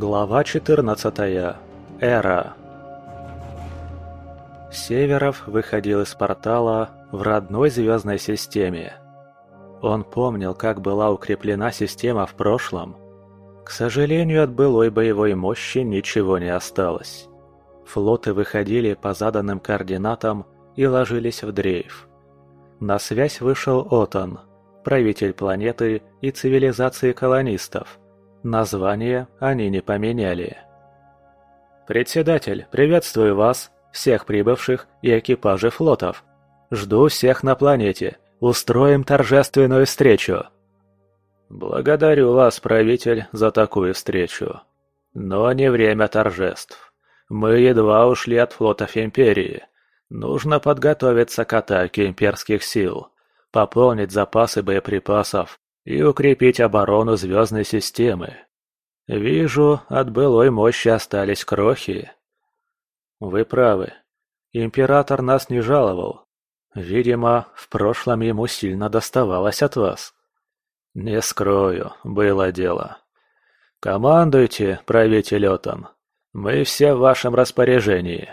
Глава 14. Эра. Северов выходил из портала в родной звездной системе. Он помнил, как была укреплена система в прошлом. К сожалению, от былой боевой мощи ничего не осталось. Флоты выходили по заданным координатам и ложились в дрейф. На связь вышел Отон, правитель планеты и цивилизации колонистов – Название они не поменяли. «Председатель, приветствую вас, всех прибывших и экипажей флотов. Жду всех на планете. Устроим торжественную встречу». «Благодарю вас, правитель, за такую встречу. Но не время торжеств. Мы едва ушли от флотов Империи. Нужно подготовиться к атаке имперских сил, пополнить запасы боеприпасов и укрепить оборону звездной системы. Вижу, от былой мощи остались крохи. Вы правы. Император нас не жаловал. Видимо, в прошлом ему сильно доставалось от вас. Не скрою, было дело. Командуйте, правитель Отон. Мы все в вашем распоряжении.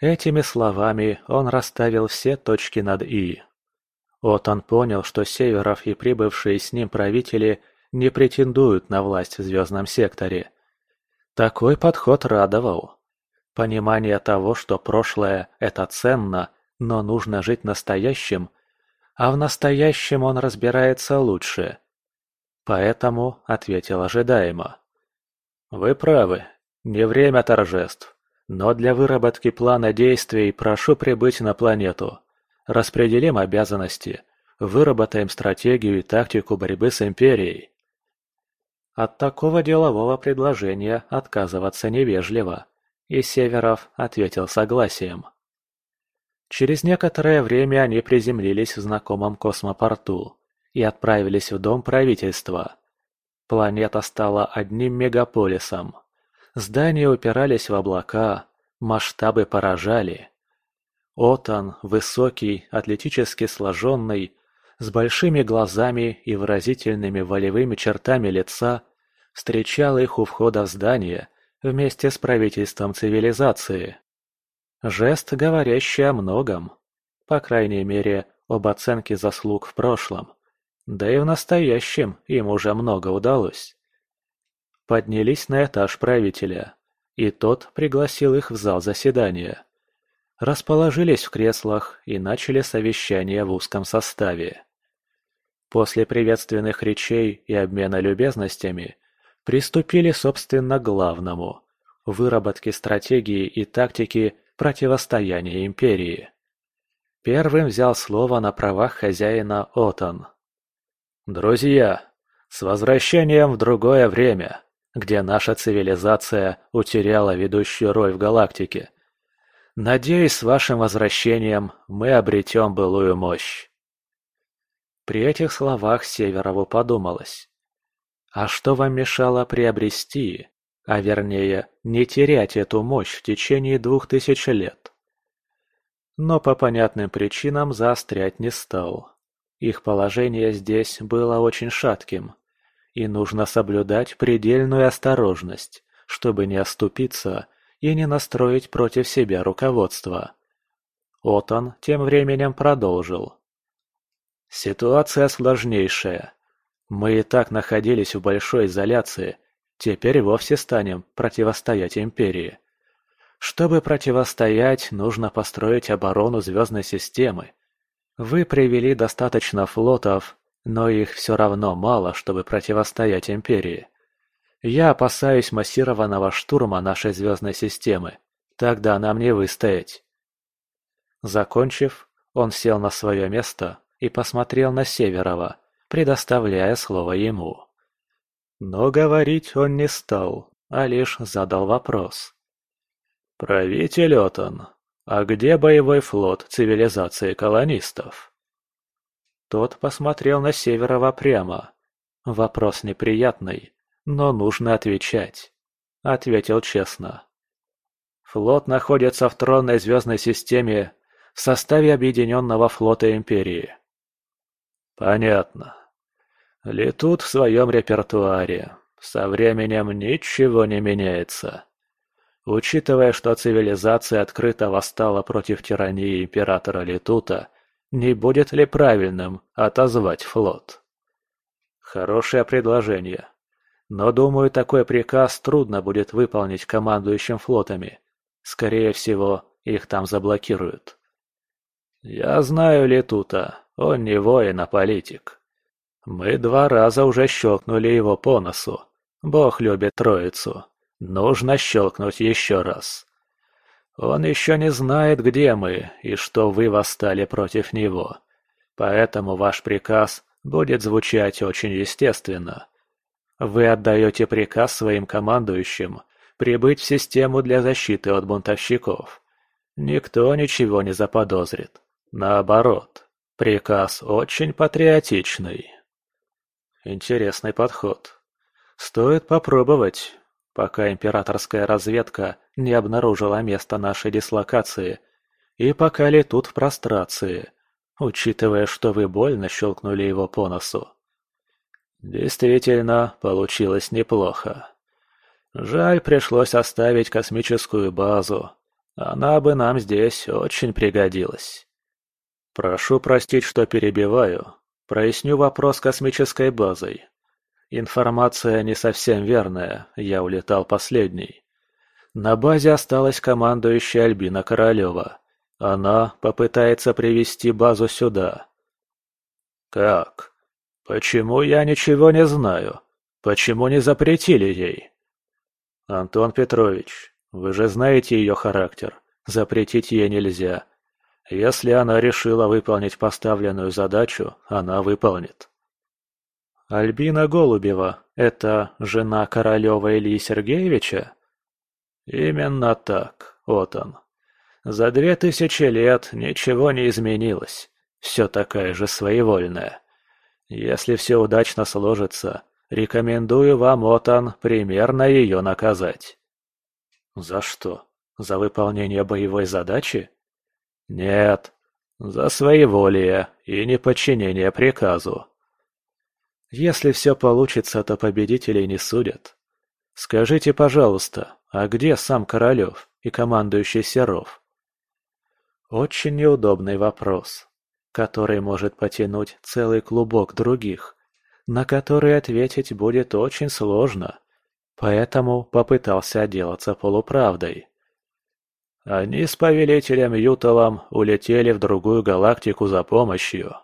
Этими словами он расставил все точки над «и». Отон понял, что Северов и прибывшие с ним правители не претендуют на власть в звездном секторе. Такой подход радовал. Понимание того, что прошлое – это ценно, но нужно жить настоящим, а в настоящем он разбирается лучше. Поэтому ответил ожидаемо. «Вы правы, не время торжеств, но для выработки плана действий прошу прибыть на планету. Распределим обязанности, выработаем стратегию и тактику борьбы с Империей. От такого делового предложения отказываться невежливо, и Северов ответил согласием. Через некоторое время они приземлились в знакомом космопорту и отправились в дом правительства. Планета стала одним мегаполисом. Здания упирались в облака, масштабы поражали. Отан, высокий, атлетически сложенный, с большими глазами и выразительными волевыми чертами лица, встречал их у входа в здание вместе с правительством цивилизации. Жест, говорящий о многом, по крайней мере, об оценке заслуг в прошлом. Да и в настоящем им уже много удалось. Поднялись на этаж правителя, и тот пригласил их в зал заседания расположились в креслах и начали совещание в узком составе. После приветственных речей и обмена любезностями приступили, собственно, к главному – выработке стратегии и тактики противостояния империи. Первым взял слово на правах хозяина Отон. «Друзья, с возвращением в другое время, где наша цивилизация утеряла ведущую роль в галактике, Надеюсь, с вашим возвращением мы обретем былую мощь. При этих словах Северову подумалось. А что вам мешало приобрести, а вернее, не терять эту мощь в течение двух тысяч лет? Но по понятным причинам заострять не стал. Их положение здесь было очень шатким, и нужно соблюдать предельную осторожность, чтобы не оступиться и не настроить против себя руководство. Отон тем временем продолжил. Ситуация сложнейшая. Мы и так находились в большой изоляции, теперь вовсе станем противостоять Империи. Чтобы противостоять, нужно построить оборону звездной системы. Вы привели достаточно флотов, но их все равно мало, чтобы противостоять Империи. Я опасаюсь массированного штурма нашей звездной системы. Тогда нам не выстоять. Закончив, он сел на свое место и посмотрел на Северова, предоставляя слово ему. Но говорить он не стал, а лишь задал вопрос. «Правитель Отон, а где боевой флот цивилизации колонистов?» Тот посмотрел на Северова прямо. Вопрос неприятный, но нужно отвечать. Ответил честно. Флот находится в тронной звездной системе в составе Объединенного флота Империи. Понятно. Летут в своем репертуаре. со временем ничего не меняется. Учитывая, что цивилизация открыто восстала против тирании императора Летута, не будет ли правильным отозвать флот? Хорошее предложение. Но, думаю, такой приказ трудно будет выполнить командующим флотами. Скорее всего, их там заблокируют. Я знаю Летута, он не воин, а политик. Мы два раза уже щелкнули его по носу. Бог любит троицу. Нужно щелкнуть еще раз. Он еще не знает, где мы и что вы восстали против него. Поэтому ваш приказ будет звучать очень естественно. Вы отдаете приказ своим командующим прибыть в систему для защиты от бунтовщиков. Никто ничего не заподозрит. Наоборот, приказ очень патриотичный. Интересный подход. Стоит попробовать пока императорская разведка не обнаружила место нашей дислокации и пока летут в прострации, учитывая, что вы больно щелкнули его по носу. Действительно, получилось неплохо. Жаль, пришлось оставить космическую базу. Она бы нам здесь очень пригодилась. Прошу простить, что перебиваю. Проясню вопрос космической базой. Информация не совсем верная, я улетал последний. На базе осталась командующая Альбина Королева. Она попытается привести базу сюда. Как? Почему я ничего не знаю? Почему не запретили ей? Антон Петрович, вы же знаете ее характер. Запретить ей нельзя. Если она решила выполнить поставленную задачу, она выполнит. Альбина Голубева – это жена Королева Ильи Сергеевича? Именно так, вот он. За две тысячи лет ничего не изменилось. Все такая же своевольная. Если все удачно сложится, рекомендую вам, Отан, примерно ее наказать. За что? За выполнение боевой задачи? Нет, за своеволие и неподчинение приказу. Если все получится, то победителей не судят. Скажите, пожалуйста, а где сам Королев и командующий Серов? Очень неудобный вопрос, который может потянуть целый клубок других, на который ответить будет очень сложно, поэтому попытался отделаться полуправдой. Они с повелителем Юталом улетели в другую галактику за помощью.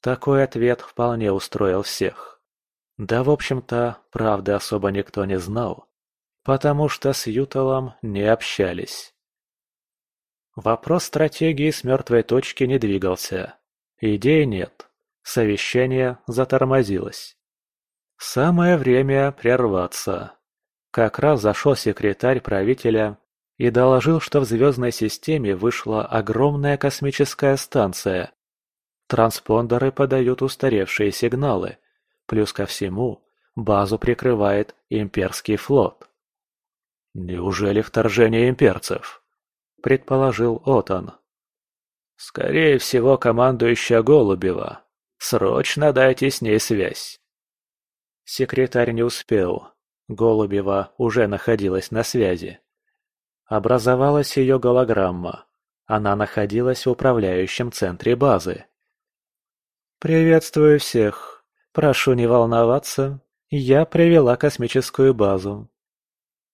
Такой ответ вполне устроил всех. Да, в общем-то, правды особо никто не знал, потому что с Юталом не общались. Вопрос стратегии с мертвой точки не двигался. Идей нет. Совещание затормозилось. Самое время прерваться. Как раз зашел секретарь правителя и доложил, что в звездной системе вышла огромная космическая станция, Транспондеры подают устаревшие сигналы. Плюс ко всему, базу прикрывает имперский флот. «Неужели вторжение имперцев?» – предположил Отон. «Скорее всего, командующая Голубева. Срочно дайте с ней связь». Секретарь не успел. Голубева уже находилась на связи. Образовалась ее голограмма. Она находилась в управляющем центре базы. «Приветствую всех. Прошу не волноваться. Я привела космическую базу.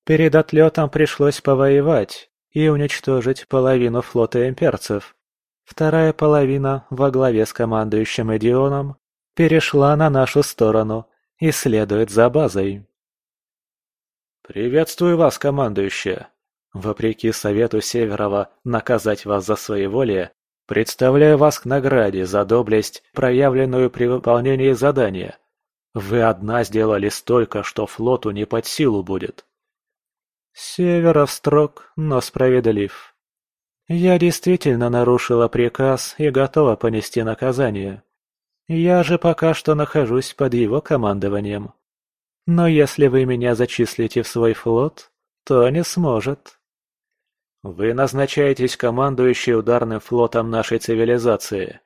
Перед отлетом пришлось повоевать и уничтожить половину флота имперцев. Вторая половина, во главе с командующим Эдионом, перешла на нашу сторону и следует за базой. «Приветствую вас, командующая. Вопреки совету Северова наказать вас за своеволие, Представляю вас к награде за доблесть, проявленную при выполнении задания. Вы одна сделали столько, что флоту не под силу будет. Северов строг, но справедлив. Я действительно нарушила приказ и готова понести наказание. Я же пока что нахожусь под его командованием. Но если вы меня зачислите в свой флот, то не сможет. Вы назначаетесь командующей ударным флотом нашей цивилизации.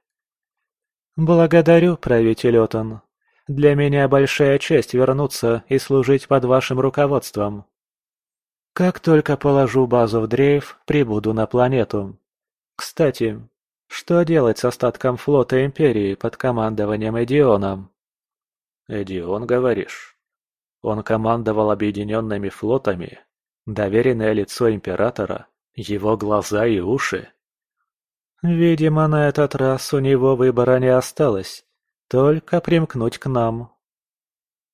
Благодарю, правитель Отон. Для меня большая честь вернуться и служить под вашим руководством. Как только положу базу в дрейф, прибуду на планету. Кстати, что делать с остатком флота Империи под командованием Эдиона? Эдион, говоришь? Он командовал объединенными флотами? Доверенное лицо Императора? Его глаза и уши? Видимо, на этот раз у него выбора не осталось. Только примкнуть к нам.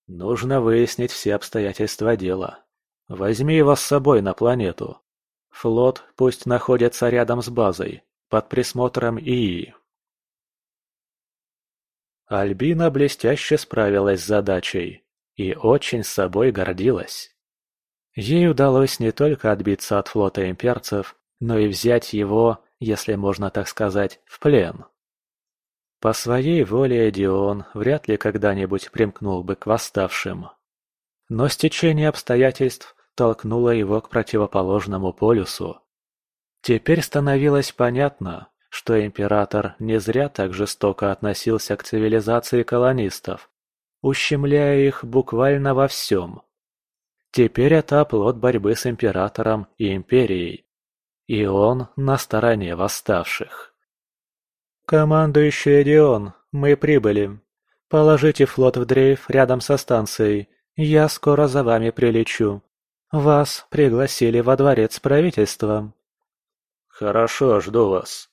Нужно выяснить все обстоятельства дела. Возьми его с собой на планету. Флот пусть находится рядом с базой, под присмотром ИИ. Альбина блестяще справилась с задачей и очень собой гордилась. Ей удалось не только отбиться от флота имперцев, но и взять его, если можно так сказать, в плен. По своей воле Эдион вряд ли когда-нибудь примкнул бы к восставшим. Но стечение обстоятельств толкнуло его к противоположному полюсу. Теперь становилось понятно, что император не зря так жестоко относился к цивилизации колонистов, ущемляя их буквально во всем. Теперь это оплот борьбы с императором и империей, и он на стороне восставших. «Командующий Эдион, мы прибыли. Положите флот в дрейф рядом со станцией. Я скоро за вами прилечу. Вас пригласили во дворец правительства». «Хорошо, жду вас.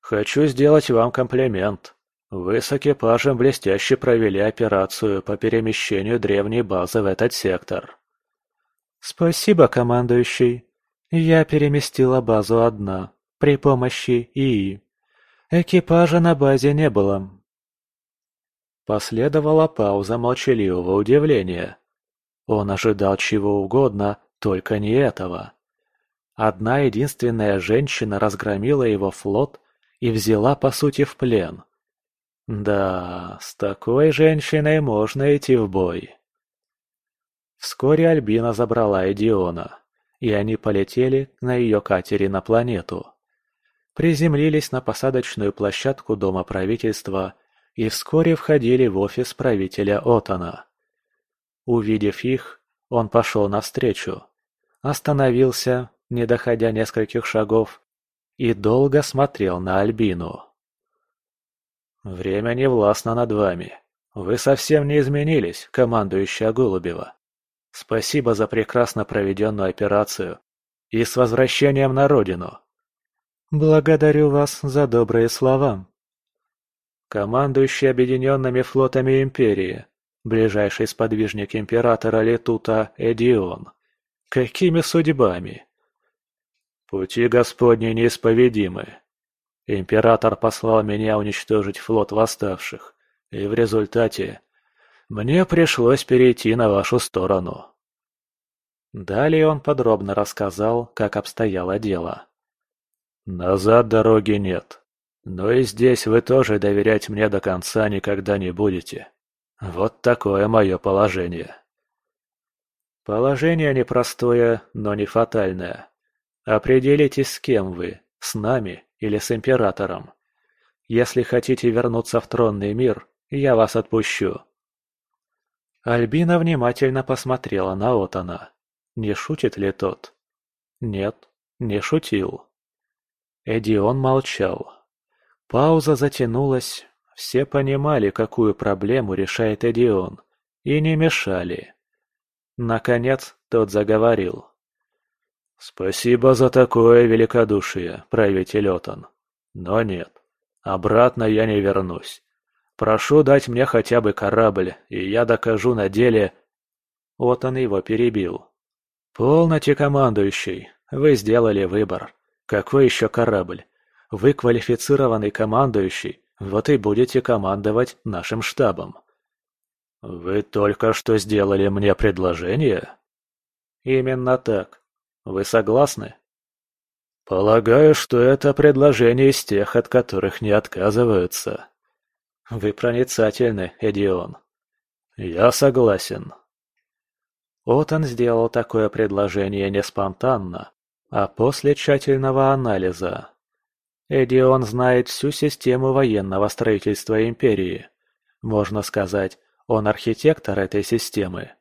Хочу сделать вам комплимент. Вы с экипажем блестяще провели операцию по перемещению древней базы в этот сектор». «Спасибо, командующий. Я переместила базу одна, при помощи ИИ. Экипажа на базе не было. Последовала пауза молчаливого удивления. Он ожидал чего угодно, только не этого. Одна единственная женщина разгромила его флот и взяла по сути в плен. Да, с такой женщиной можно идти в бой. Вскоре Альбина забрала Эдиона, и они полетели на ее катере на планету приземлились на посадочную площадку Дома правительства и вскоре входили в офис правителя Отана. Увидев их, он пошел навстречу, остановился, не доходя нескольких шагов, и долго смотрел на Альбину. «Время не властно над вами. Вы совсем не изменились, командующая Голубева. Спасибо за прекрасно проведенную операцию и с возвращением на родину. Благодарю вас за добрые слова. Командующий объединенными флотами Империи, ближайший сподвижник Императора Летута Эдион. Какими судьбами? Пути Господни неисповедимы. Император послал меня уничтожить флот восставших, и в результате мне пришлось перейти на вашу сторону. Далее он подробно рассказал, как обстояло дело. Назад дороги нет. Но и здесь вы тоже доверять мне до конца никогда не будете. Вот такое мое положение. Положение непростое, но не фатальное. Определитесь, с кем вы, с нами или с императором. Если хотите вернуться в тронный мир, я вас отпущу. Альбина внимательно посмотрела на Отана. Не шутит ли тот? Нет, не шутил. Эдион молчал. Пауза затянулась. Все понимали, какую проблему решает Эдион, и не мешали. Наконец, тот заговорил. «Спасибо за такое великодушие, правитель Отон. Но нет, обратно я не вернусь. Прошу дать мне хотя бы корабль, и я докажу на деле...» Отон его перебил. «Полноте, командующий, вы сделали выбор. Какой еще корабль? Вы квалифицированный командующий, вот и будете командовать нашим штабом. Вы только что сделали мне предложение? Именно так. Вы согласны? Полагаю, что это предложение из тех, от которых не отказываются. Вы проницательны, Эдион. Я согласен. Отон сделал такое предложение не спонтанно, а после тщательного анализа. Эдион знает всю систему военного строительства Империи. Можно сказать, он архитектор этой системы.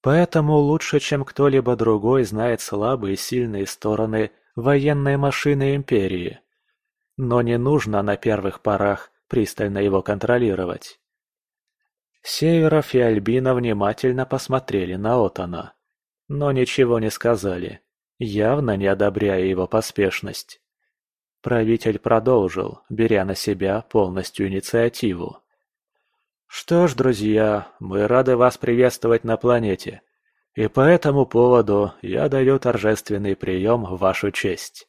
Поэтому лучше, чем кто-либо другой знает слабые и сильные стороны военной машины Империи. Но не нужно на первых порах пристально его контролировать. Северов и Альбина внимательно посмотрели на Отана, но ничего не сказали, явно не одобряя его поспешность. Правитель продолжил, беря на себя полностью инициативу. «Что ж, друзья, мы рады вас приветствовать на планете, и по этому поводу я даю торжественный прием в вашу честь.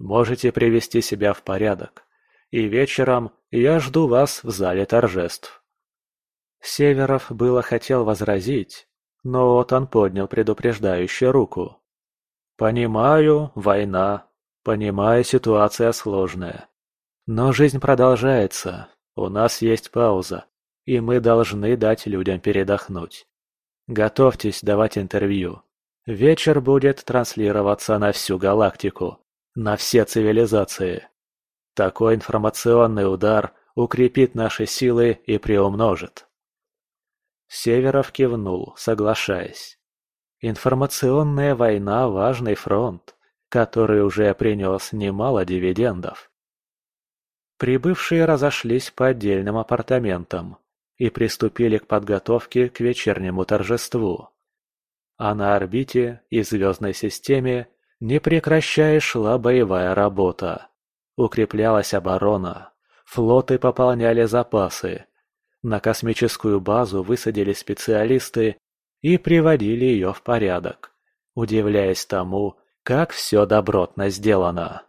Можете привести себя в порядок, и вечером я жду вас в зале торжеств». Северов было хотел возразить, но вот он поднял предупреждающую руку. «Понимаю, война, понимаю, ситуация сложная. Но жизнь продолжается, у нас есть пауза, и мы должны дать людям передохнуть. Готовьтесь давать интервью. Вечер будет транслироваться на всю галактику, на все цивилизации. Такой информационный удар укрепит наши силы и приумножит. Северов кивнул, соглашаясь. Информационная война – важный фронт, который уже принес немало дивидендов. Прибывшие разошлись по отдельным апартаментам и приступили к подготовке к вечернему торжеству. А на орбите и звездной системе не прекращая шла боевая работа. Укреплялась оборона, флоты пополняли запасы, на космическую базу высадили специалисты и приводили ее в порядок, удивляясь тому, как все добротно сделано.